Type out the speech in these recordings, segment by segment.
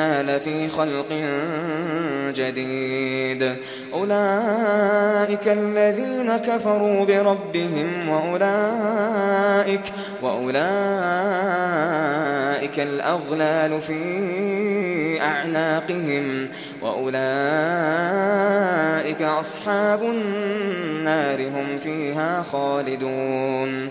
لفي خلق جديد. أولئك الذين كفروا بربهم وأولئك وأولئك الأغلال في أعناقهم. وأولئك أصحاب النار هم فيها خالدون.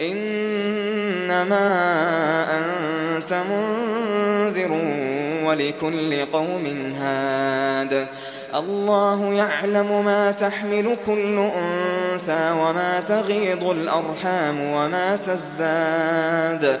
إنما أنت منذر ولكل قوم هاد. الله يعلم ما تحمل كل أنثى وما تغيض الأرحام وما تزداد.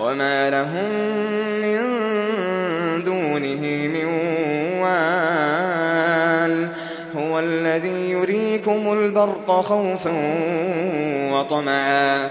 وما لهم من دونه من وال هو الذي يريكم البرق خوفا وطمعا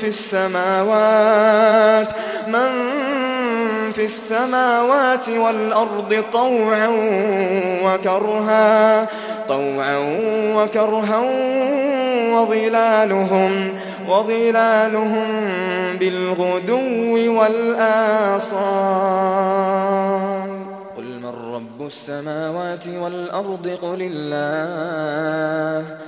في السماوات من في السماوات والأرض طوعا وكرها طوعا وكرها وظلالهم وظلالهم بالغدو والآصال. قل من رب السماوات والأرض؟ قل الله.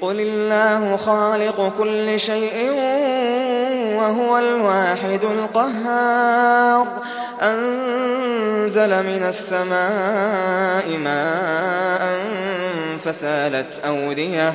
قل الله خالق كل شيء وهو الواحد القهار أنزل من السماء ماء فسالت أودية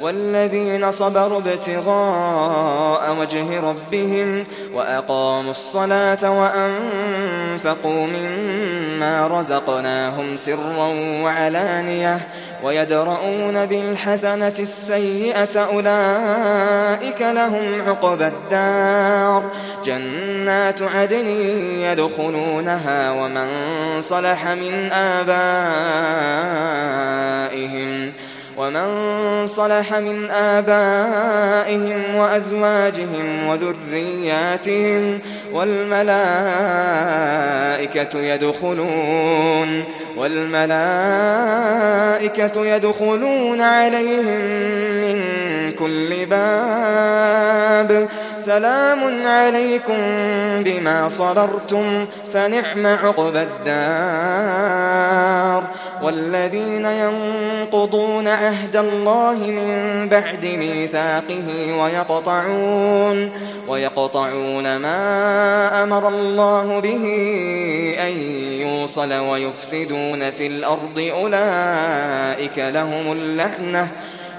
والذين صبروا ابتغاء وجه ربهم وأقاموا الصلاة وأنفقوا مما رزقناهم سرا وعلانية ويدرؤون بالحسنة السيئة أولئك لهم عقبى الدار جنات عدن يدخلونها ومن صلح من آبائهم ومن صلح من آبائهم وأزواجهم وذرياتهم والملائكة يدخلون والملائكة يدخلون عليهم من كل باب سلام عليكم بما صبرتم فنعم عقبى الدار. والذين ينقضون عهد الله من بعد ميثاقه ويقطعون ويقطعون ما أمر الله به أن يوصل ويفسدون في الأرض. أولئك لهم اللعنة.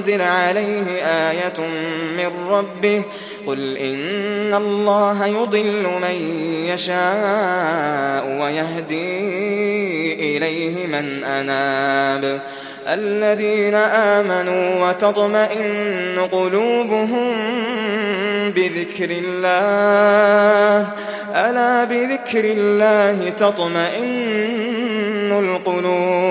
أنزل عليه آية من ربه قل إن الله يضل من يشاء ويهدي إليه من أناب الذين آمنوا وتطمئن قلوبهم بذكر الله ألا بذكر الله تطمئن القلوب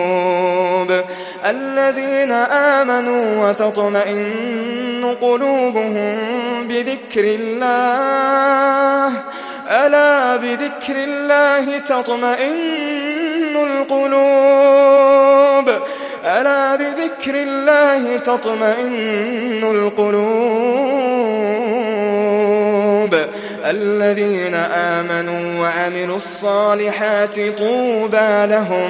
الذين آمنوا وتطمئن قلوبهم بذكر الله. ألا بذكر الله تطمئن القلوب. ألا بذكر الله تطمئن القلوب. الذين آمنوا وعملوا الصالحات طوبى لهم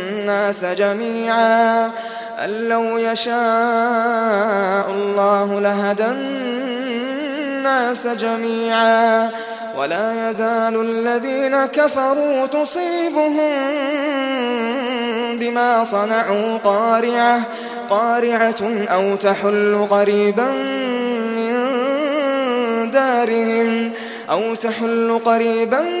الناس جميعا. أن لو يشاء الله لهدى الناس جميعا. ولا يزال الذين كفروا تصيبهم بما صنعوا قارعة قارعة أو تحل قريبا من دارهم أو تحل قريبا من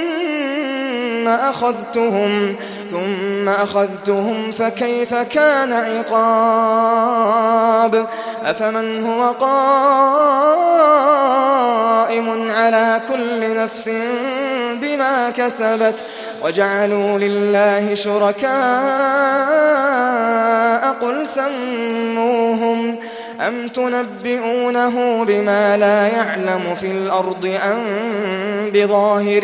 أخذتهم ثم أخذتهم فكيف كان عقاب؟ أفمن هو قائم على كل نفس بما كسبت؟ وجعلوا لله شركاء قل سموهم. أم تنبئونه بما لا يعلم في الأرض أم بظاهر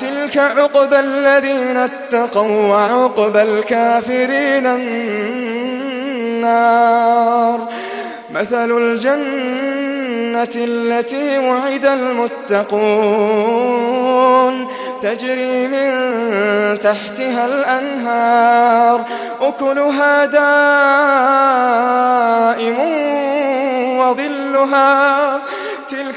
تلك عقبى الذين اتقوا وعقبى الكافرين النار. مثل الجنة التي وعد المتقون تجري من تحتها الأنهار. أكلها دائم وظلها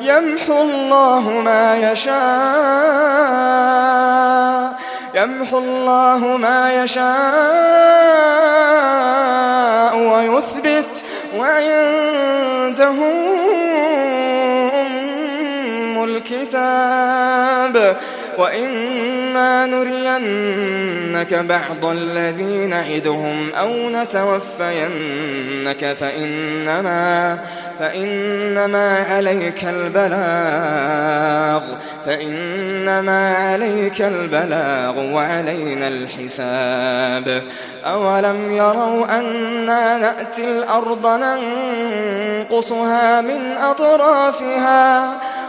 يمحو الله ما يشاء يمحو الله ما يشاء ويثبت وعنده أم الكتاب. نرينك بعض الذي نعدهم أو نتوفينك فإنما فإنما عليك البلاغ فإنما عليك البلاغ وعلينا الحساب. أولم يروا أنا نأتي الأرض ننقصها من أطرافها؟